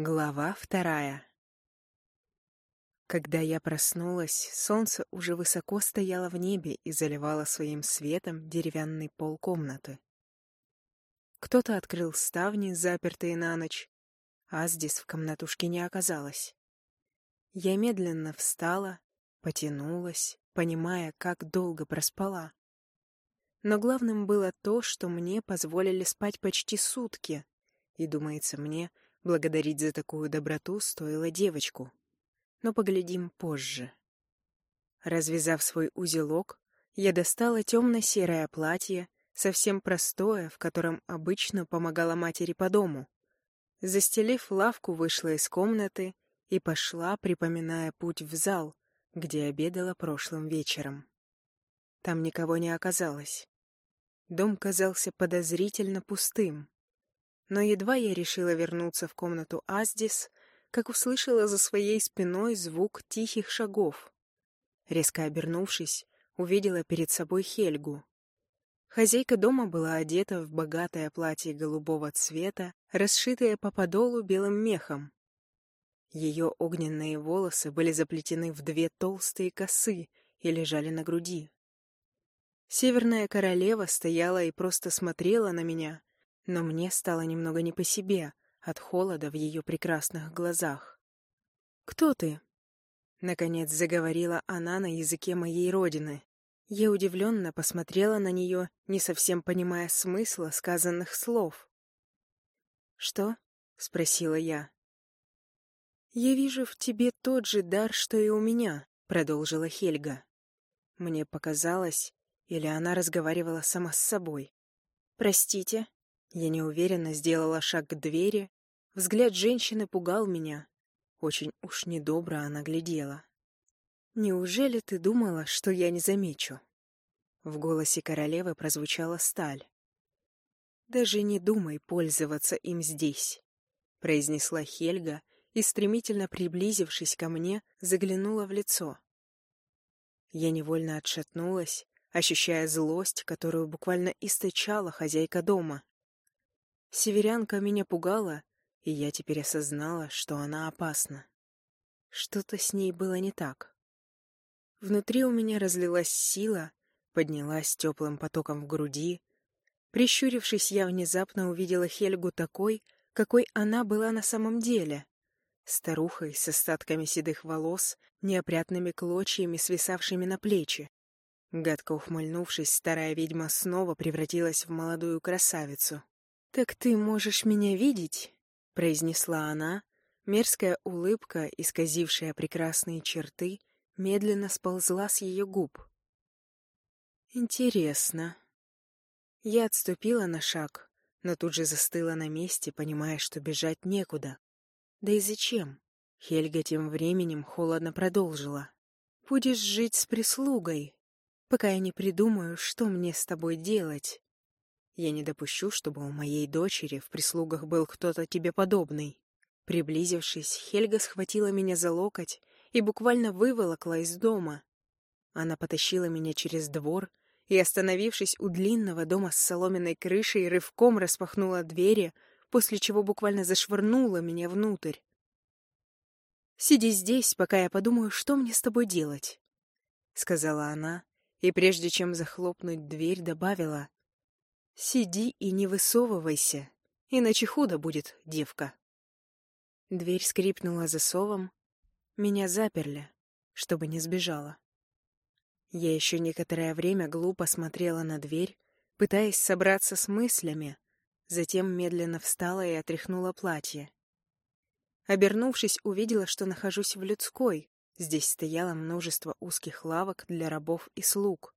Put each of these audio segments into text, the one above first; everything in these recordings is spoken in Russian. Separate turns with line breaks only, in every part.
Глава вторая Когда я проснулась, солнце уже высоко стояло в небе и заливало своим светом деревянный пол комнаты. Кто-то открыл ставни, запертые на ночь, а здесь в комнатушке не оказалось. Я медленно встала, потянулась, понимая, как долго проспала. Но главным было то, что мне позволили спать почти сутки, и, думается мне, — Благодарить за такую доброту стоило девочку. Но поглядим позже. Развязав свой узелок, я достала темно-серое платье, совсем простое, в котором обычно помогала матери по дому. Застелив лавку, вышла из комнаты и пошла, припоминая путь в зал, где обедала прошлым вечером. Там никого не оказалось. Дом казался подозрительно пустым. Но едва я решила вернуться в комнату Аздис, как услышала за своей спиной звук тихих шагов. Резко обернувшись, увидела перед собой Хельгу. Хозяйка дома была одета в богатое платье голубого цвета, расшитое по подолу белым мехом. Ее огненные волосы были заплетены в две толстые косы и лежали на груди. Северная королева стояла и просто смотрела на меня, но мне стало немного не по себе от холода в ее прекрасных глазах. «Кто ты?» — наконец заговорила она на языке моей родины. Я удивленно посмотрела на нее, не совсем понимая смысла сказанных слов. «Что?» — спросила я. «Я вижу в тебе тот же дар, что и у меня», — продолжила Хельга. Мне показалось, или она разговаривала сама с собой. «Простите», я неуверенно сделала шаг к двери. Взгляд женщины пугал меня. Очень уж недобро она глядела. «Неужели ты думала, что я не замечу?» В голосе королевы прозвучала сталь. «Даже не думай пользоваться им здесь», — произнесла Хельга и, стремительно приблизившись ко мне, заглянула в лицо. Я невольно отшатнулась, ощущая злость, которую буквально источала хозяйка дома. Северянка меня пугала, и я теперь осознала, что она опасна. Что-то с ней было не так. Внутри у меня разлилась сила, поднялась теплым потоком в груди. Прищурившись, я внезапно увидела Хельгу такой, какой она была на самом деле. Старухой с остатками седых волос, неопрятными клочьями, свисавшими на плечи. Гадко ухмыльнувшись, старая ведьма снова превратилась в молодую красавицу. «Так ты можешь меня видеть?» — произнесла она. Мерзкая улыбка, исказившая прекрасные черты, медленно сползла с ее губ. «Интересно». Я отступила на шаг, но тут же застыла на месте, понимая, что бежать некуда. Да и зачем? Хельга тем временем холодно продолжила. «Будешь жить с прислугой, пока я не придумаю, что мне с тобой делать. Я не допущу, чтобы у моей дочери в прислугах был кто-то тебе подобный. Приблизившись, Хельга схватила меня за локоть и буквально выволокла из дома. Она потащила меня через двор и, остановившись у длинного дома с соломенной крышей, рывком распахнула двери, после чего буквально зашвырнула меня внутрь. «Сиди здесь, пока я подумаю, что мне с тобой делать», — сказала она, и прежде чем захлопнуть дверь, добавила, Сиди и не высовывайся, иначе худо будет, девка. Дверь скрипнула засовом. Меня заперли, чтобы не сбежала. Я еще некоторое время глупо смотрела на дверь, пытаясь собраться с мыслями, затем медленно встала и отряхнула платье. Обернувшись, увидела, что нахожусь в людской. Здесь стояло множество узких лавок для рабов и слуг.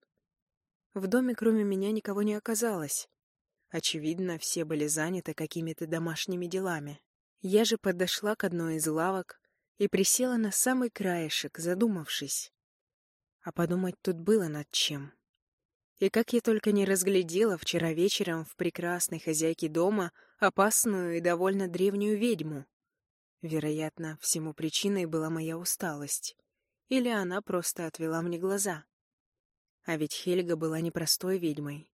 В доме кроме меня никого не оказалось. Очевидно, все были заняты какими-то домашними делами. Я же подошла к одной из лавок и присела на самый краешек, задумавшись. А подумать тут было над чем. И как я только не разглядела вчера вечером в прекрасной хозяйке дома опасную и довольно древнюю ведьму. Вероятно, всему причиной была моя усталость. Или она просто отвела мне глаза. А ведь Хельга была непростой ведьмой.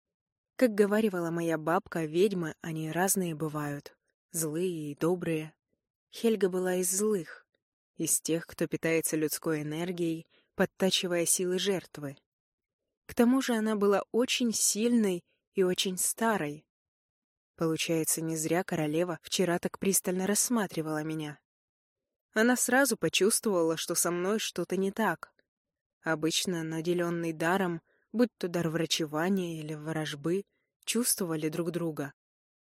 Как говаривала моя бабка, ведьмы, они разные бывают. Злые и добрые. Хельга была из злых, из тех, кто питается людской энергией, подтачивая силы жертвы. К тому же она была очень сильной и очень старой. Получается, не зря королева вчера так пристально рассматривала меня. Она сразу почувствовала, что со мной что-то не так. Обычно наделенный даром, будь то дар врачевания или ворожбы, чувствовали друг друга.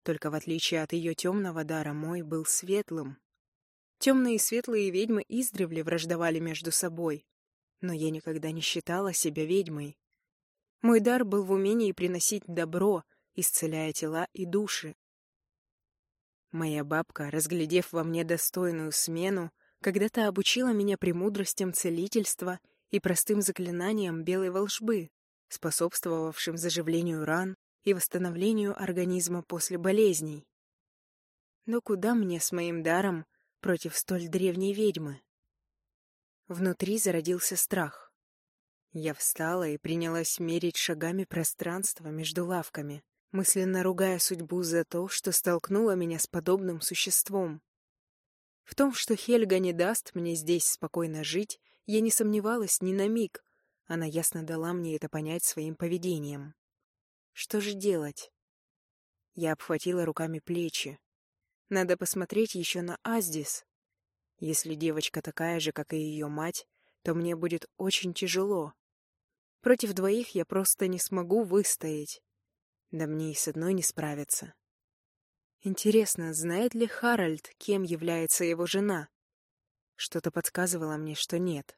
Только в отличие от ее темного дара, мой был светлым. Темные и светлые ведьмы издревле враждовали между собой, но я никогда не считала себя ведьмой. Мой дар был в умении приносить добро, исцеляя тела и души. Моя бабка, разглядев во мне достойную смену, когда-то обучила меня премудростям целительства и простым заклинаниям белой волшбы, способствовавшим заживлению ран и восстановлению организма после болезней. Но куда мне с моим даром против столь древней ведьмы? Внутри зародился страх. Я встала и принялась мерить шагами пространство между лавками мысленно ругая судьбу за то, что столкнула меня с подобным существом. В том, что Хельга не даст мне здесь спокойно жить, я не сомневалась ни на миг. Она ясно дала мне это понять своим поведением. Что же делать? Я обхватила руками плечи. Надо посмотреть еще на Аздис. Если девочка такая же, как и ее мать, то мне будет очень тяжело. Против двоих я просто не смогу выстоять. Да мне и с одной не справиться. Интересно, знает ли Харальд, кем является его жена? Что-то подсказывало мне, что нет.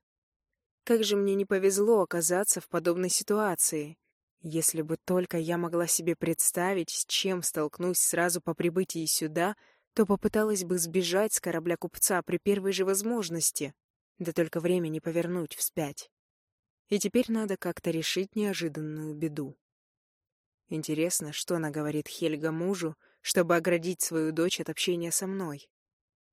Как же мне не повезло оказаться в подобной ситуации. Если бы только я могла себе представить, с чем столкнусь сразу по прибытии сюда, то попыталась бы сбежать с корабля купца при первой же возможности. Да только время не повернуть вспять. И теперь надо как-то решить неожиданную беду. Интересно, что она говорит Хельга мужу, чтобы оградить свою дочь от общения со мной.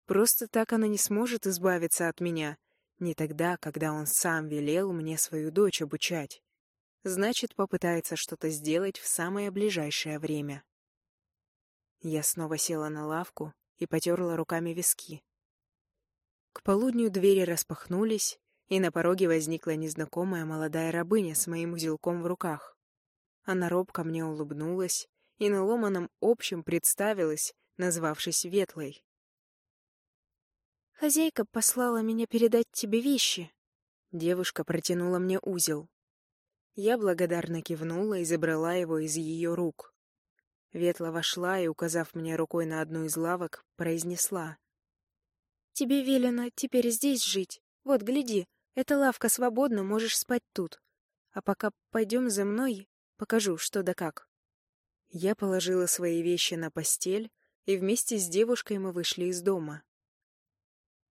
Просто так она не сможет избавиться от меня, не тогда, когда он сам велел мне свою дочь обучать. Значит, попытается что-то сделать в самое ближайшее время. Я снова села на лавку и потерла руками виски. К полудню двери распахнулись, и на пороге возникла незнакомая молодая рабыня с моим узелком в руках. Она робко мне улыбнулась и на ломаном общем представилась, назвавшись Ветлой.
«Хозяйка послала меня передать тебе вещи».
Девушка протянула мне узел. Я благодарно кивнула и забрала его из ее рук. Ветла вошла и, указав мне рукой на одну из лавок, произнесла.
«Тебе велено теперь здесь жить. Вот, гляди, эта лавка свободна, можешь спать тут. А пока пойдем за мной, Покажу, что да как.
Я положила свои вещи на постель, и вместе с девушкой мы вышли из дома.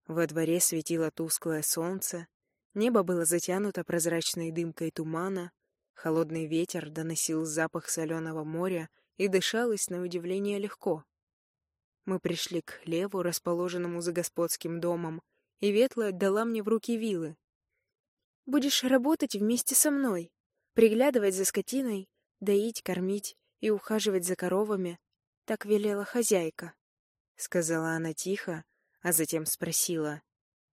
Во дворе светило тусклое солнце, небо было затянуто прозрачной дымкой тумана, холодный ветер доносил запах соленого моря и дышалось на удивление легко. Мы пришли к хлеву, расположенному за господским домом, и Ветла отдала мне в руки вилы.
«Будешь работать вместе со мной», приглядывать за скотиной, доить, кормить и ухаживать за коровами. Так велела хозяйка, — сказала она тихо, а затем спросила.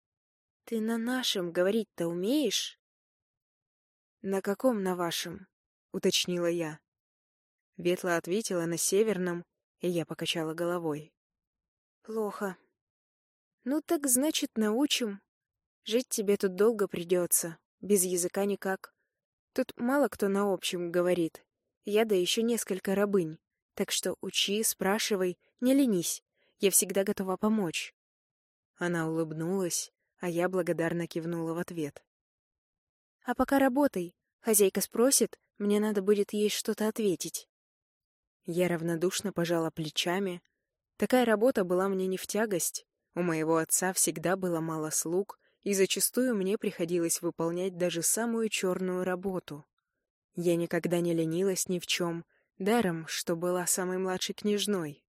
— Ты на нашем говорить-то умеешь? — На каком на вашем? — уточнила я. Ветла ответила на северном, и я покачала головой. — Плохо. — Ну так значит научим. Жить тебе тут долго придется, без языка никак. Тут мало кто на общем говорит. Я да еще несколько рабынь. Так что учи, спрашивай, не ленись. Я всегда готова помочь. Она улыбнулась, а я благодарно кивнула в ответ. А пока работай. Хозяйка спросит, мне надо будет ей что-то ответить. Я равнодушно пожала плечами. Такая работа была мне не в тягость. У моего отца всегда было мало слуг, и зачастую мне приходилось выполнять даже самую черную работу. Я никогда не ленилась ни в чем, даром, что была самой младшей княжной.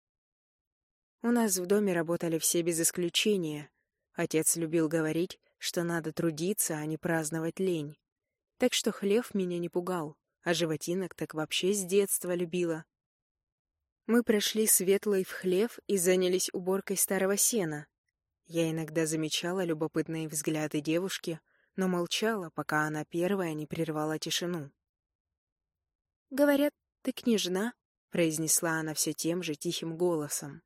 У нас в доме работали все без исключения. Отец любил говорить, что надо трудиться, а не праздновать лень. Так что хлев меня не пугал, а животинок так вообще с детства любила. Мы прошли светлый в хлев и занялись уборкой старого сена.
Я иногда замечала любопытные взгляды девушки, но молчала, пока она первая не прервала тишину.
«Говорят, ты княжна?»
— произнесла она все тем же тихим голосом.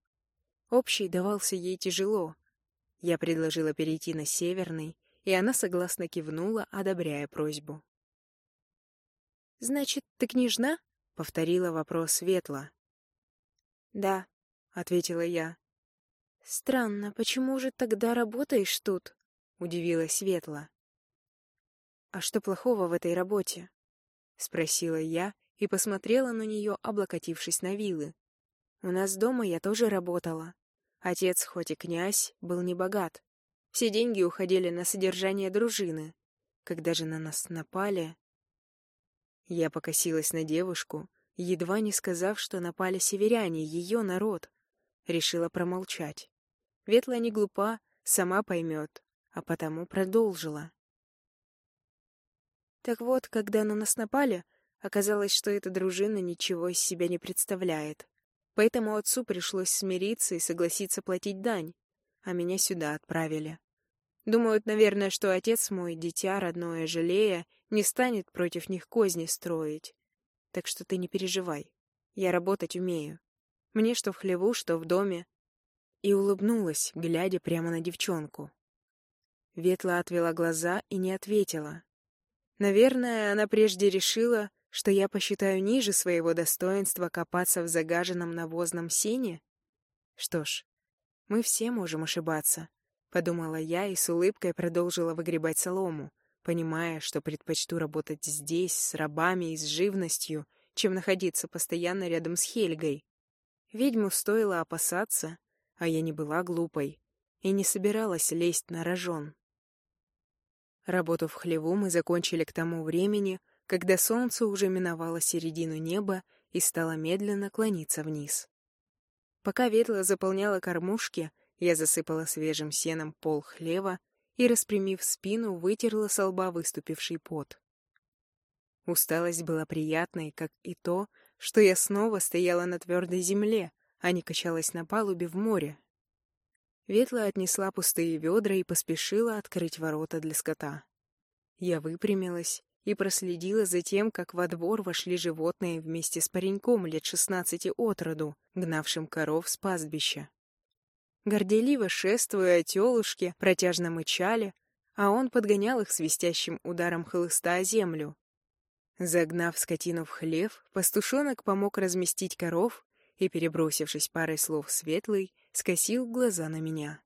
Общий давался ей тяжело. Я предложила перейти на северный, и она согласно кивнула, одобряя просьбу.
«Значит, ты княжна?»
— повторила вопрос Светла.
«Да», — ответила я. «Странно, почему же тогда работаешь тут?» — удивилась Светла.
«А что плохого в этой работе?» — спросила я и посмотрела на нее, облокотившись на вилы. «У нас дома я тоже работала. Отец, хоть и князь, был не богат. Все деньги уходили на содержание дружины. Когда же на нас напали...» Я покосилась на девушку, едва не сказав, что напали северяне, ее народ. Решила промолчать. Ветла не глупа, сама поймет, а потому продолжила. Так вот, когда на нас напали, оказалось, что эта дружина ничего из себя не представляет. Поэтому отцу пришлось смириться и согласиться платить дань, а меня сюда отправили. Думают, наверное, что отец мой, дитя родное, жалея, не станет против них козни строить. Так что ты не переживай. Я работать умею. Мне что в хлеву, что в доме. И улыбнулась, глядя прямо на девчонку. Ветла отвела глаза и не ответила. Наверное, она прежде решила, что я посчитаю ниже своего достоинства копаться в загаженном навозном сене. Что ж, мы все можем ошибаться. Подумала я и с улыбкой продолжила выгребать солому, понимая, что предпочту работать здесь, с рабами и с живностью, чем находиться постоянно рядом с Хельгой. Ведьму стоило опасаться, а я не была глупой и не собиралась лезть на рожон. Работу в хлеву мы закончили к тому времени, когда солнце уже миновало середину неба и стало медленно клониться вниз. Пока ветла заполняла кормушки, я засыпала свежим сеном пол хлева и, распрямив спину, вытерла со лба выступивший пот. Усталость была приятной, как и то, что я снова стояла на твердой земле, а не качалась на палубе в море. Ветла отнесла пустые ведра и поспешила открыть ворота для скота. Я выпрямилась и проследила за тем, как во двор вошли животные вместе с пареньком лет шестнадцати от роду, гнавшим коров с пастбища. Горделиво шествуя, телушки протяжно мычали, а он подгонял их свистящим ударом хлыста о землю. Загнав скотину в хлев, пастушонок помог разместить коров и, перебросившись парой слов светлый, скосил глаза на меня.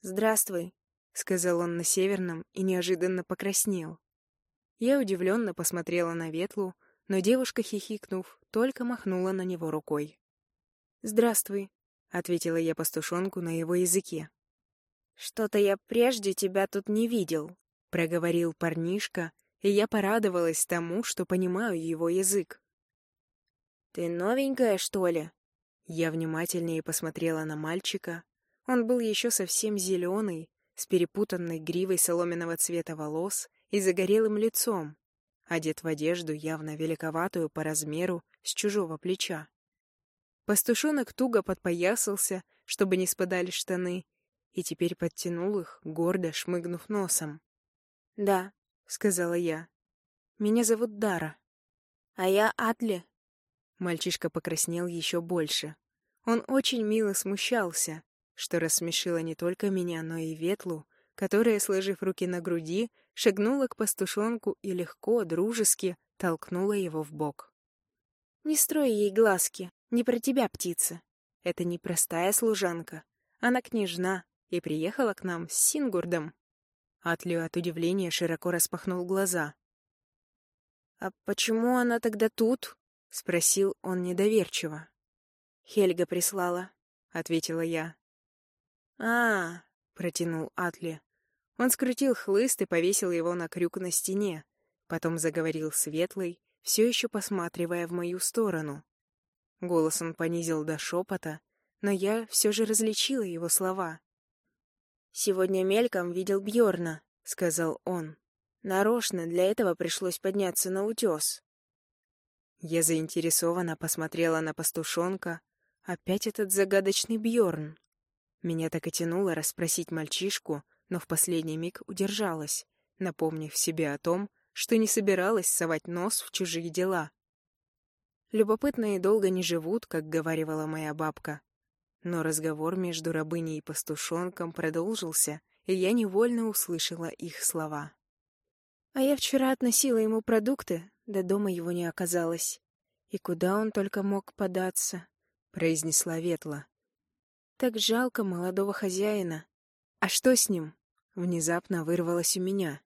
«Здравствуй», — сказал он на северном и неожиданно покраснел. Я удивленно посмотрела на Ветлу, но девушка, хихикнув, только махнула на него рукой. «Здравствуй», ответила я пастушонку на его языке. Что-то я прежде тебя тут не видел, проговорил парнишка, и я порадовалась тому, что понимаю его язык. Ты новенькая, что ли? Я внимательнее посмотрела на мальчика. Он был еще совсем зеленый, с перепутанной гривой соломенного цвета волос и загорелым лицом, одет в одежду явно великоватую по размеру с чужого плеча. Пастушонок туго подпоясался, чтобы не спадали штаны, и теперь подтянул их, гордо шмыгнув носом. «Да», — сказала я. «Меня зовут Дара». «А я Атли». Мальчишка покраснел еще больше. Он очень мило смущался, что рассмешило не только меня, но и Ветлу, которая, сложив руки на груди, шагнула к пастушонку и легко, дружески толкнула его в бок. «Не строй ей глазки», не про тебя, птица. Это не простая служанка. Она княжна и приехала к нам с Сингурдом. Атлю от удивления широко распахнул глаза. «А почему она тогда тут?» — спросил он недоверчиво. «Хельга прислала», — ответила я. а, протянул Атли. Он скрутил хлыст и повесил его на крюк на стене. Потом заговорил светлый, все еще посматривая в мою сторону. Голос он понизил до шепота, но я все же различила его слова. «Сегодня мельком видел Бьорна, сказал он. «Нарочно для этого пришлось подняться на утес». Я заинтересованно посмотрела на пастушонка. Опять этот загадочный Бьорн. Меня так и тянуло расспросить мальчишку, но в последний миг удержалась, напомнив себе о том, что не собиралась совать нос в чужие дела. Любопытные долго не живут, как говаривала моя бабка. Но разговор между рабыней и пастушонком продолжился, и я невольно услышала их слова.
А я вчера относила ему продукты, до дома его не оказалось. И куда он только мог податься, — произнесла Ветла. Так жалко молодого хозяина. А что с ним? Внезапно вырвалось у меня.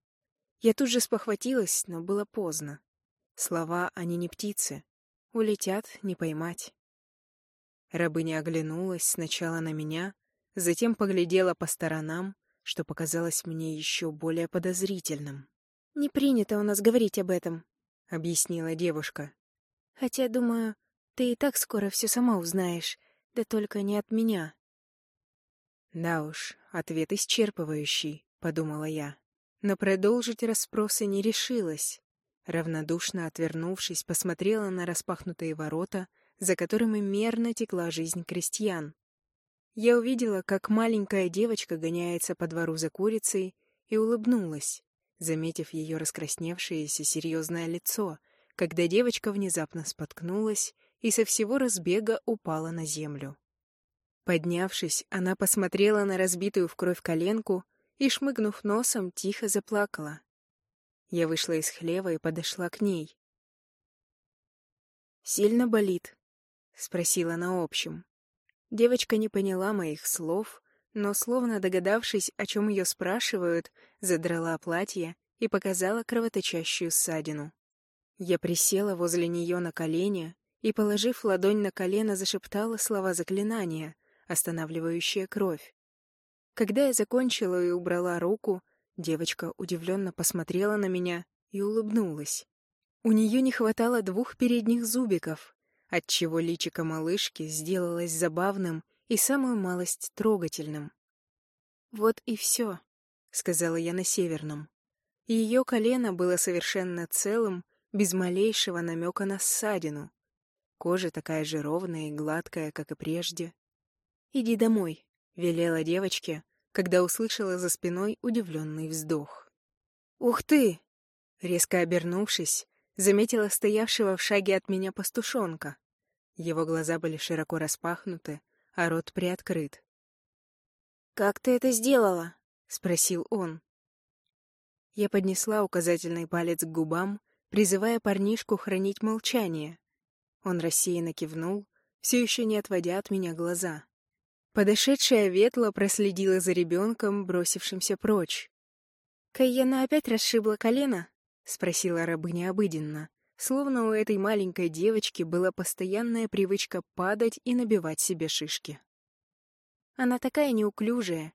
Я тут же спохватилась, но было поздно. Слова, они не птицы. Улетят, не поймать.
Рабыня оглянулась сначала на меня, затем поглядела по сторонам, что показалось мне еще более подозрительным.
«Не принято у нас говорить об этом», —
объяснила девушка.
«Хотя, думаю, ты и так скоро все сама узнаешь, да только не от меня».
«Да уж, ответ исчерпывающий», — подумала я. Но продолжить расспросы не решилась. Равнодушно отвернувшись, посмотрела на распахнутые ворота, за которыми мерно текла жизнь крестьян. Я увидела, как маленькая девочка гоняется по двору за курицей, и улыбнулась заметив ее раскрасневшееся серьезное лицо, когда девочка внезапно споткнулась и со всего разбега упала на землю. Поднявшись, она посмотрела на разбитую в кровь коленку и, шмыгнув носом, тихо заплакала. Я вышла из хлева и подошла к ней.
«Сильно болит?»
— спросила на общем. Девочка не поняла моих слов, но, словно догадавшись, о чем ее спрашивают, задрала платье и показала кровоточащую ссадину. Я присела возле нее на колени и, положив ладонь на колено, зашептала слова заклинания, останавливающие кровь. Когда я закончила и убрала руку, девочка удивленно посмотрела на меня и улыбнулась. У нее не хватало двух передних зубиков, отчего личико малышки сделалось забавным и самую малость трогательным. «Вот и все», — сказала я на северном. Ее колено было совершенно целым, без малейшего намека на ссадину. Кожа такая же ровная и гладкая, как и прежде. «Иди домой», — велела девочке, когда услышала за спиной удивленный вздох. «Ух ты!» Резко обернувшись, заметила стоявшего в шаге от меня пастушонка. Его глаза были широко распахнуты, а рот приоткрыт.
«Как ты это сделала?»
— спросил он. Я поднесла указательный палец к губам, призывая парнишку хранить молчание. Он рассеянно кивнул, все еще не отводя от меня глаза. Подошедшая ветла проследила за ребенком, бросившимся прочь.
«Кайена опять расшибла колено?»
— спросила рабыня обыденно, словно у этой маленькой девочки была постоянная привычка падать и набивать себе шишки.
Она такая неуклюжая.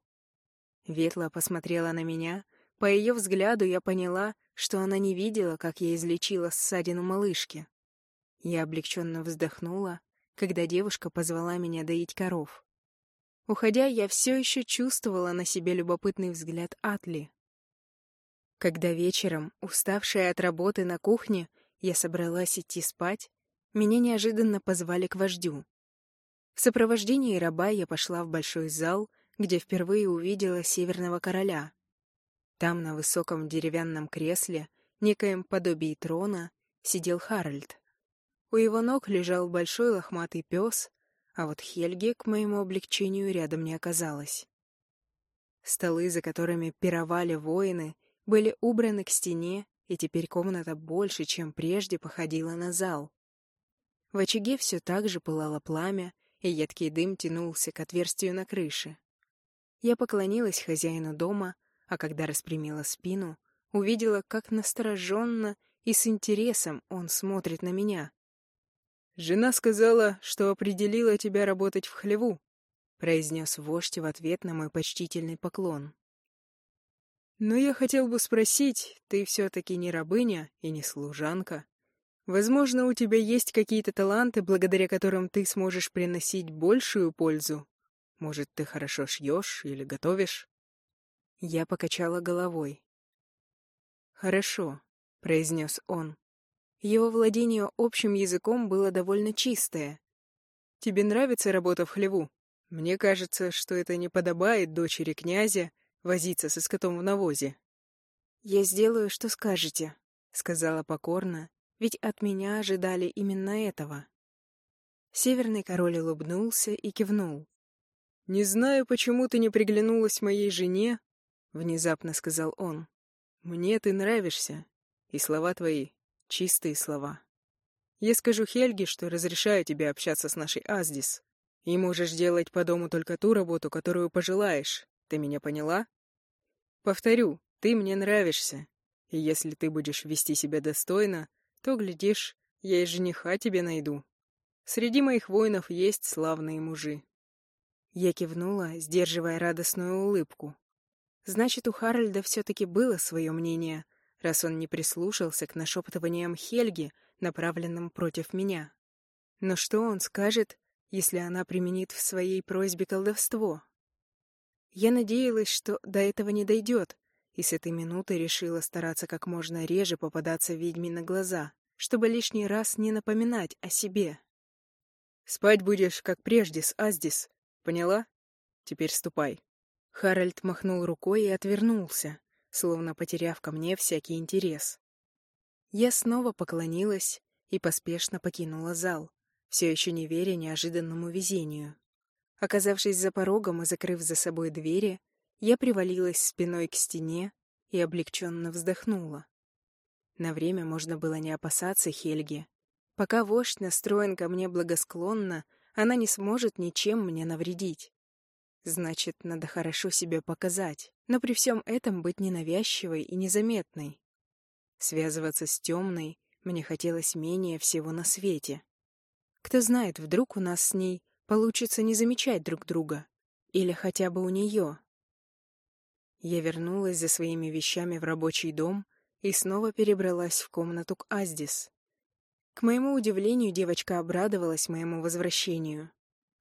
Ветла посмотрела на меня. По ее взгляду я поняла, что она не видела, как я излечила ссадину малышки. Я облегченно вздохнула, когда девушка позвала меня доить коров. Уходя, я все еще чувствовала на себе любопытный взгляд Атли. Когда вечером, уставшая от работы на кухне, я собралась идти спать, меня неожиданно позвали к вождю. В сопровождении раба я пошла в большой зал, где впервые увидела Северного Короля. Там, на высоком деревянном кресле, некоем подобии трона, сидел Харальд. У его ног лежал большой лохматый пес, а вот Хельги, к моему облегчению, рядом не оказалось. Столы, за которыми пировали воины, были убраны к стене и теперь комната больше, чем прежде, походила на зал. В очаге все так же пылало пламя, и едкий дым тянулся к отверстию на крыше. Я поклонилась хозяину дома, а когда распрямила спину, увидела, как настороженно и с интересом он смотрит на меня. «Жена сказала, что определила тебя работать в хлеву», — произнес вождь в ответ на мой почтительный поклон. Но я хотел бы спросить, ты все-таки не рабыня и не служанка. Возможно, у тебя есть какие-то таланты, благодаря которым ты сможешь приносить большую пользу. Может, ты хорошо шьешь или готовишь?» Я покачала головой. «Хорошо», — произнес он. Его владение общим языком было довольно чистое. «Тебе нравится работа в хлеву?» Мне кажется, что это не подобает дочери князя возиться со скотом в навозе.
«Я сделаю, что скажете», — сказала покорно, ведь от меня ожидали именно этого. Северный король улыбнулся и кивнул.
«Не знаю, почему ты не приглянулась моей жене», — внезапно сказал он. «Мне ты нравишься, и слова твои — чистые слова. Я скажу Хельге, что разрешаю тебе общаться с нашей Аздис, и можешь делать по дому только ту работу, которую пожелаешь. Ты меня поняла? Повторю, ты мне нравишься, и если ты будешь вести себя достойно, то, глядишь, я и жениха тебе найду. Среди моих воинов есть славные мужи.
Я кивнула, сдерживая радостную улыбку. Значит, у Харальда все-таки было свое мнение, раз он не прислушался к нашептываниям Хельги, направленным против меня. Но что он скажет, если она применит в своей просьбе колдовство? Я надеялась, что до этого не дойдет, и с этой минуты решила стараться как можно реже попадаться ведьме на глаза, чтобы лишний раз не напоминать о себе.
«Спать будешь, как прежде, с Аздис. Поняла? Теперь ступай».
Харальд махнул рукой и отвернулся, словно потеряв ко мне всякий интерес. Я снова поклонилась и поспешно покинула зал, все еще не веря неожиданному везению. Оказавшись за порогом и закрыв за собой двери, я привалилась спиной к стене и облегченно вздохнула. На время можно было не опасаться Хельги. Пока вождь настроен ко мне благосклонно, она не сможет ничем мне навредить. Значит, надо хорошо себя показать, но при всем этом быть ненавязчивой и незаметной. Связываться с темной мне хотелось менее всего на свете. Кто знает, вдруг у нас с ней получится не замечать друг друга. Или хотя бы у нее. Я вернулась за своими вещами в рабочий дом и снова перебралась в комнату к Аздис. К моему удивлению, девочка обрадовалась моему возвращению.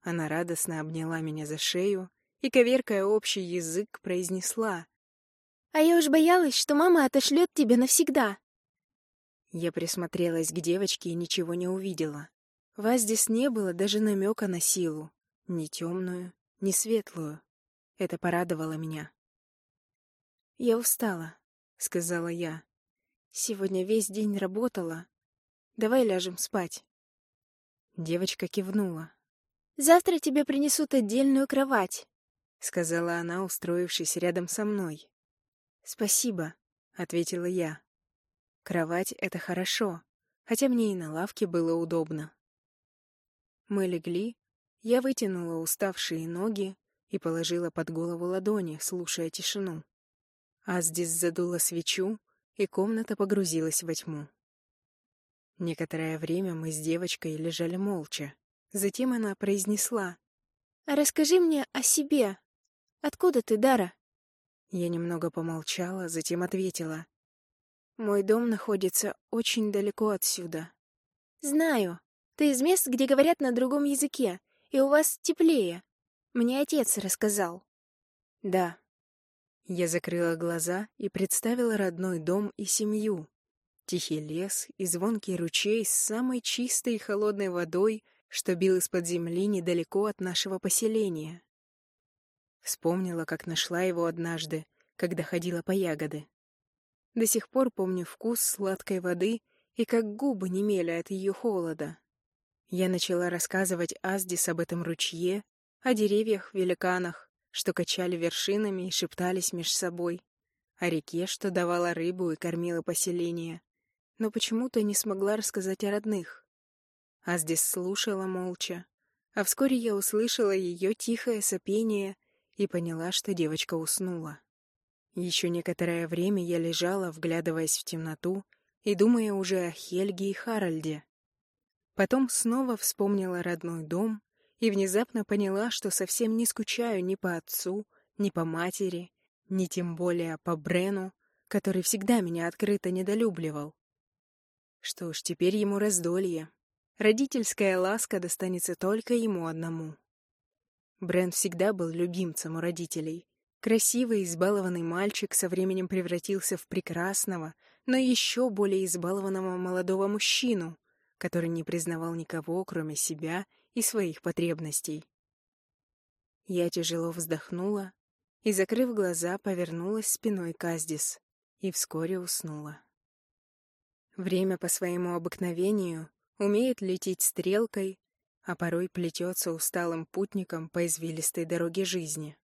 Она радостно обняла меня за шею и, коверкая общий язык, произнесла.
«А я уж боялась, что мама отошлет тебя навсегда».
Я присмотрелась к девочке и ничего не увидела. Вас здесь не было даже намека на силу. Ни темную, ни светлую. Это порадовало меня. «Я устала», — сказала я. «Сегодня весь день работала. Давай ляжем спать». Девочка кивнула.
«Завтра тебе принесут отдельную кровать», —
сказала она, устроившись рядом со мной. «Спасибо», — ответила я. «Кровать — это хорошо, хотя мне и на лавке было удобно». Мы легли, я вытянула уставшие ноги и положила под голову ладони, слушая тишину. Аздис задула свечу, и комната погрузилась во тьму. Некоторое время мы с девочкой лежали молча. Затем она произнесла.
«А расскажи мне о себе. Откуда ты, Дара?»
Я немного помолчала, затем ответила. «Мой дом находится очень далеко отсюда».
«Знаю. Ты из мест, где говорят на другом языке, и у вас теплее. Мне отец рассказал».
«Да», я закрыла глаза и представила родной дом и семью. Тихий лес и звонкий ручей с самой чистой и холодной водой, что бил из-под земли недалеко от нашего поселения. Вспомнила, как нашла его однажды, когда ходила по ягоды. До сих пор помню вкус сладкой воды и как губы немели от ее холода. Я начала рассказывать Аздис об этом ручье, о деревьях-великанах, что качали вершинами и шептались меж собой, о реке, что давала рыбу и кормила поселение, но почему-то не смогла рассказать о родных. А здесь слушала молча, а вскоре я услышала ее тихое сопение и поняла, что девочка уснула. Еще некоторое время я лежала, вглядываясь в темноту и думая уже о Хельге и Харальде. Потом снова вспомнила родной дом и внезапно поняла, что совсем не скучаю ни по отцу, ни по матери, ни тем более по Брену, который всегда меня открыто недолюбливал. Что ж, теперь ему раздолье. Родительская ласка достанется только ему одному. Брен всегда был любимцем у родителей. Красивый, избалованный мальчик со временем превратился в прекрасного, но еще более избалованного молодого мужчину, который не признавал никого, кроме себя и своих потребностей.
Я тяжело вздохнула и, закрыв глаза, повернулась спиной к Аздис и вскоре уснула. Время по своему обыкновению умеет лететь стрелкой, а порой плетется усталым путником по извилистой дороге жизни.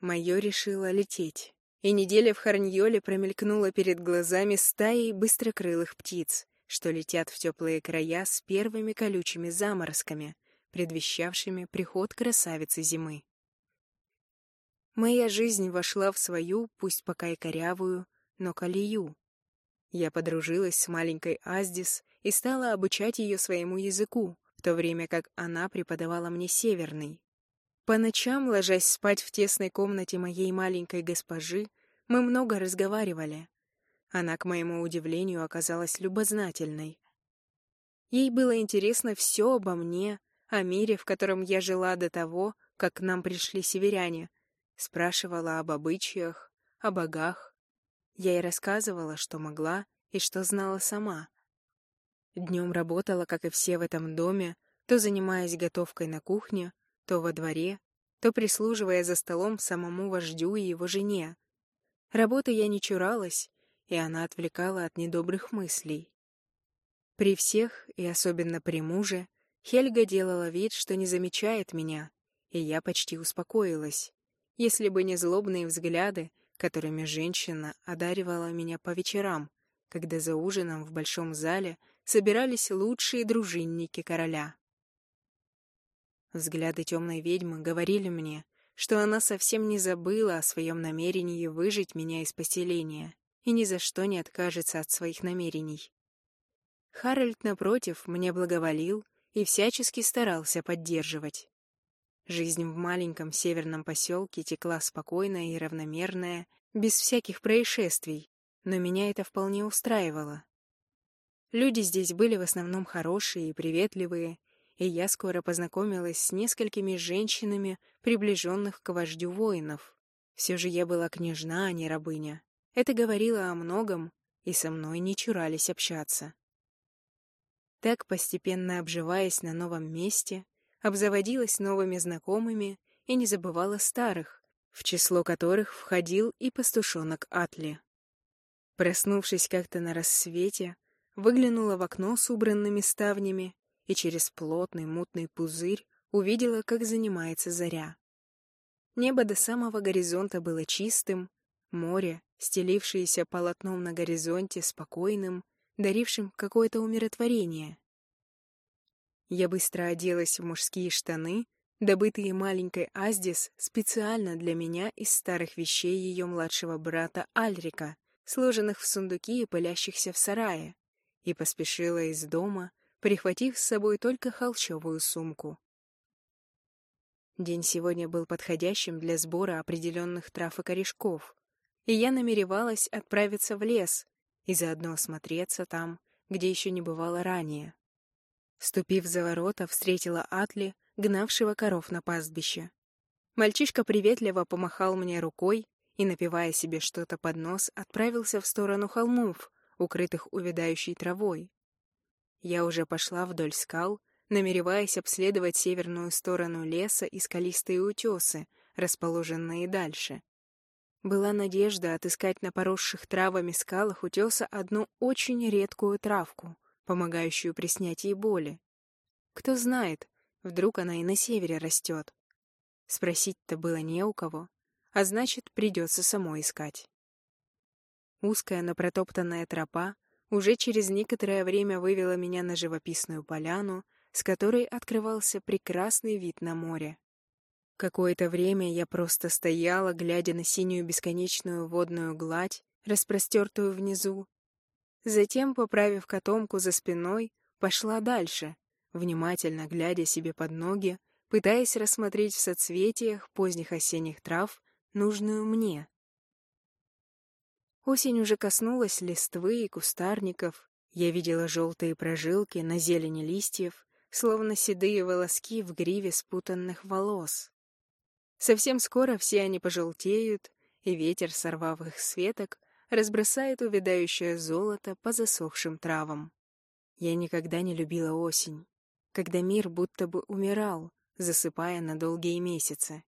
Мое решило лететь, и неделя в Харньоле промелькнула перед глазами стаей быстрокрылых птиц, что летят в теплые края с первыми колючими заморозками, предвещавшими приход красавицы зимы. Моя жизнь вошла в свою, пусть пока и корявую, но колею. Я подружилась с маленькой Аздис и стала обучать ее своему языку, в то время как она преподавала мне северный. По ночам, ложась спать в тесной комнате моей маленькой госпожи, мы много разговаривали. Она, к моему удивлению, оказалась любознательной. Ей было интересно все обо мне, о мире, в котором я жила до того, как к нам пришли северяне. Спрашивала об обычаях, о богах. Я ей рассказывала, что могла и что знала сама. Днем работала, как и все в этом доме, то занимаясь готовкой на кухне, то во дворе, то прислуживая за столом самому вождю и его жене. Работы я не чуралась, и она отвлекала от недобрых мыслей. При всех, и особенно при муже, Хельга делала вид, что не замечает меня, и я почти успокоилась, если бы не злобные взгляды, которыми женщина одаривала меня по вечерам, когда за ужином в большом зале собирались лучшие дружинники короля. Взгляды темной ведьмы говорили мне, что она совсем не забыла о своем намерении выжить меня из поселения и ни за что не откажется от своих намерений. Харальд, напротив, мне благоволил и всячески старался поддерживать. Жизнь в маленьком северном поселке текла спокойная и равномерная, без всяких происшествий, но меня это вполне устраивало. Люди здесь были в основном хорошие и приветливые, и я скоро познакомилась с несколькими женщинами, приближенных к вождю воинов. Все же я была княжна, а не рабыня. Это говорило о многом, и со мной не чурались общаться. Так, постепенно обживаясь на новом месте, обзаводилась новыми знакомыми и не забывала старых, в число которых входил и пастушонок Атли. Проснувшись как-то на рассвете, выглянула в окно с убранными ставнями и через плотный мутный пузырь увидела, как занимается заря. Небо до самого горизонта было чистым, море, стелившееся полотном на горизонте, спокойным, дарившим какое-то умиротворение. Я быстро оделась в мужские штаны, добытые маленькой Аздис специально для меня из старых вещей ее младшего брата Альрика, сложенных в сундуки и пылящихся в сарае, и поспешила из дома, прихватив с собой только холщовую сумку. День сегодня был подходящим для сбора определенных трав и корешков, и я намеревалась отправиться в лес, и заодно осмотреться там, где еще не бывало ранее. Ступив за ворота, встретила Атли, гнавшего коров на пастбище. Мальчишка приветливо помахал мне рукой и, напивая себе что-то под нос, отправился в сторону холмов, укрытых увядающей травой. Я уже пошла вдоль скал, намереваясь обследовать северную сторону леса и скалистые утесы, расположенные дальше, была надежда отыскать на поросших травами скалах утеса одну очень редкую травку, помогающую при снятии боли. Кто знает, вдруг она и на севере растет. Спросить-то было не у кого, а значит, придется самой искать. Узкая, но протоптанная тропа уже через некоторое время вывела меня на живописную поляну, с которой открывался прекрасный вид на море. Какое-то время я просто стояла, глядя на синюю бесконечную водную гладь, распростертую внизу. Затем, поправив котомку за спиной, пошла дальше, внимательно глядя себе под ноги, пытаясь рассмотреть в соцветиях поздних осенних трав нужную мне. Осень уже коснулась листвы и кустарников. Я видела желтые прожилки на зелени листьев, словно седые волоски в гриве спутанных волос. Совсем скоро все они пожелтеют, и ветер, сорвав их с веток, разбросает увядающее золото по засохшим травам. Я никогда не любила осень, когда мир будто бы умирал, засыпая на долгие месяцы.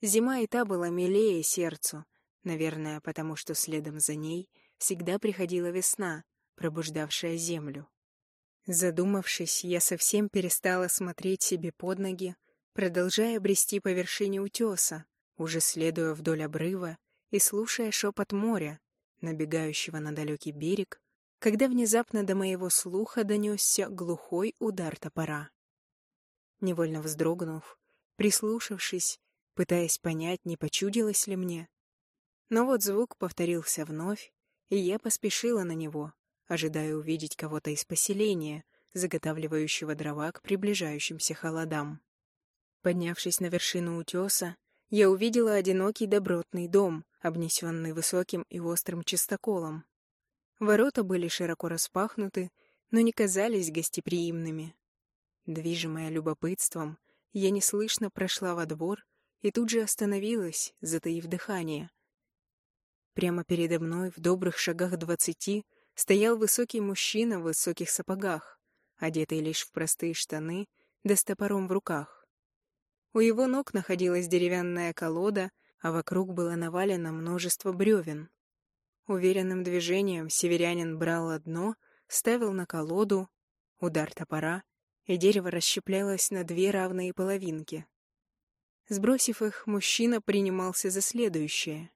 Зима и та была милее сердцу, наверное, потому что следом за ней всегда приходила весна, пробуждавшая землю. Задумавшись, я совсем перестала смотреть себе под ноги, продолжая брести по вершине утеса, уже следуя вдоль обрыва и слушая шепот моря, набегающего на далекий берег, когда внезапно до моего слуха донесся глухой удар топора. Невольно вздрогнув, прислушавшись, пытаясь понять, не почудилось ли мне. Но вот звук повторился вновь, и я поспешила на него, ожидая увидеть кого-то из поселения, заготавливающего дрова к приближающимся холодам. Поднявшись на вершину утеса, я увидела одинокий добротный дом, обнесенный высоким и острым чистоколом. Ворота были широко распахнуты, но не казались гостеприимными. Движимая любопытством, я неслышно прошла во двор и тут же остановилась, затаив дыхание. Прямо передо мной, в добрых шагах двадцати, стоял высокий мужчина в высоких сапогах, одетый лишь в простые штаны, да с топором в руках. У его ног находилась деревянная колода, а вокруг было навалено множество бревен. Уверенным движением северянин брал одно, ставил на колоду, удар топора, и дерево расщеплялось на две равные половинки. Сбросив их, мужчина принимался за следующее.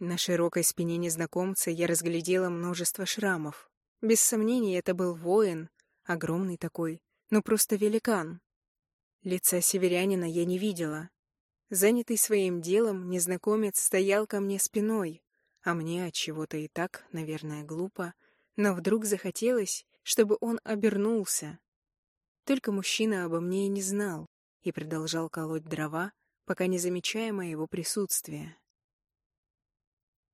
На широкой спине незнакомца я разглядела множество шрамов. Без сомнений, это был воин, огромный такой, но просто великан. Лица северянина я не видела. Занятый своим делом, незнакомец стоял ко мне спиной, а мне от чего-то и так, наверное, глупо, но вдруг захотелось, чтобы он обернулся. Только мужчина обо мне и не знал и продолжал колоть дрова, пока не замечая моего присутствия.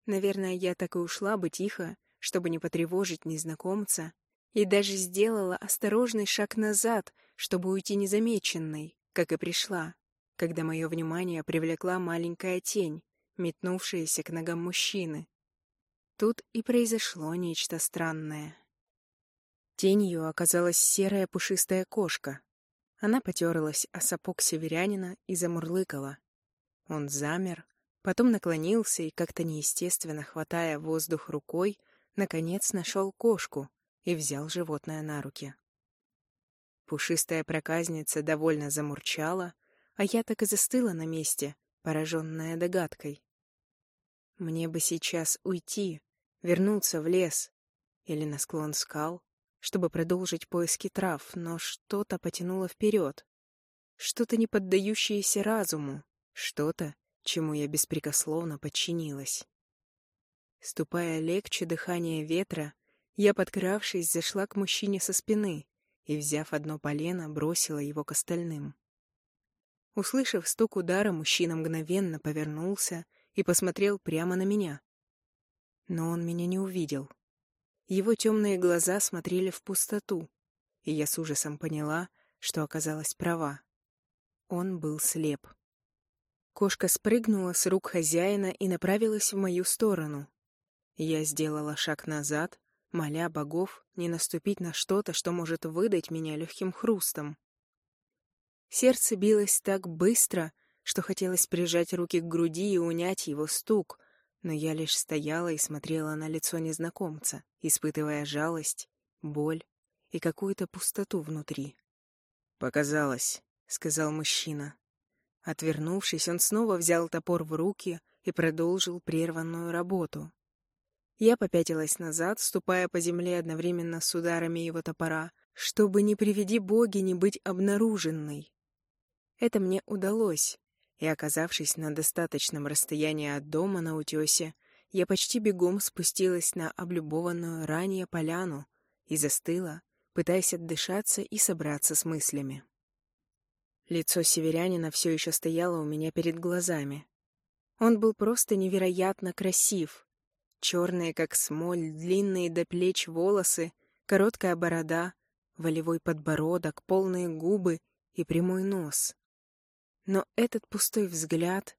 Наверное, я так и ушла бы тихо, чтобы не потревожить незнакомца, и даже сделала осторожный шаг назад, чтобы уйти незамеченной, как и пришла, когда мое внимание привлекла маленькая тень, метнувшаяся к ногам мужчины. Тут и произошло нечто странное. Тенью оказалась серая пушистая кошка. Она потерлась о сапог северянина и замурлыкала. Он замер, Потом наклонился и, как-то неестественно хватая воздух рукой, наконец нашел кошку и взял животное на руки. Пушистая проказница довольно замурчала, а я так и застыла на месте, пораженная догадкой. Мне бы сейчас уйти, вернуться в лес или на склон скал, чтобы продолжить поиски трав, но что-то потянуло вперед. Что-то не поддающееся разуму, что-то, чему я беспрекословно подчинилась. Ступая легче дыхания ветра, я, подкравшись, зашла к мужчине со спины и, взяв одно полено, бросила его к остальным. Услышав стук удара, мужчина мгновенно повернулся и посмотрел прямо на меня. Но он меня не увидел. Его темные глаза смотрели в пустоту, и я с ужасом поняла, что оказалась права. Он был слеп. Кошка спрыгнула с рук хозяина и направилась в мою сторону. Я сделала шаг назад, моля богов не наступить на что-то, что может выдать меня легким хрустом. Сердце билось так быстро, что хотелось прижать руки к груди и унять его стук, но я лишь стояла и смотрела на лицо незнакомца, испытывая жалость, боль и какую-то пустоту внутри. «Показалось», — сказал мужчина. Отвернувшись, он снова взял топор в руки и продолжил прерванную работу. Я попятилась назад, ступая по земле одновременно с ударами его топора, чтобы, не приведи боги, не быть обнаруженной. Это мне удалось, и, оказавшись на достаточном расстоянии от дома на утесе, я почти бегом спустилась на облюбованную ранее поляну и застыла, пытаясь отдышаться и собраться с мыслями. Лицо северянина все еще стояло у меня перед глазами. Он был просто невероятно красив. Черные, как смоль, длинные до плеч волосы, короткая борода, волевой подбородок, полные губы и прямой нос. Но этот пустой взгляд...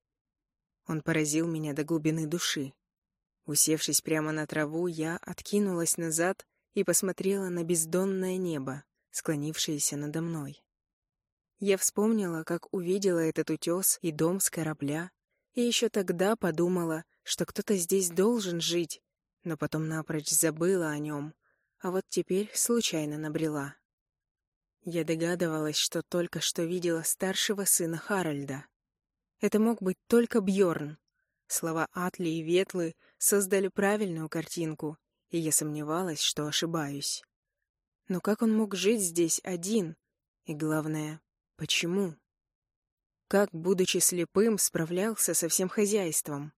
Он поразил меня до глубины души. Усевшись прямо на траву, я откинулась назад и посмотрела на бездонное небо, склонившееся надо мной. Я вспомнила, как увидела этот утес и дом с корабля, и еще тогда подумала, что кто-то здесь должен жить, но потом напрочь забыла о нем, а вот теперь случайно набрела. Я догадывалась, что только что видела старшего сына Харальда. Это мог быть только Бьорн. Слова Атли и Ветлы создали правильную картинку, и я сомневалась, что ошибаюсь. Но как он мог жить здесь один? И главное, почему? Как, будучи слепым, справлялся со всем хозяйством?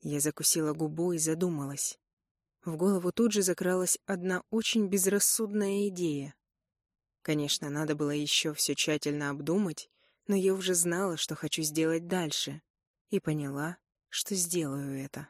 Я закусила губу и задумалась. В голову тут же закралась одна очень безрассудная идея. Конечно, надо было еще все тщательно обдумать, но я уже знала, что хочу сделать дальше, и поняла, что сделаю это.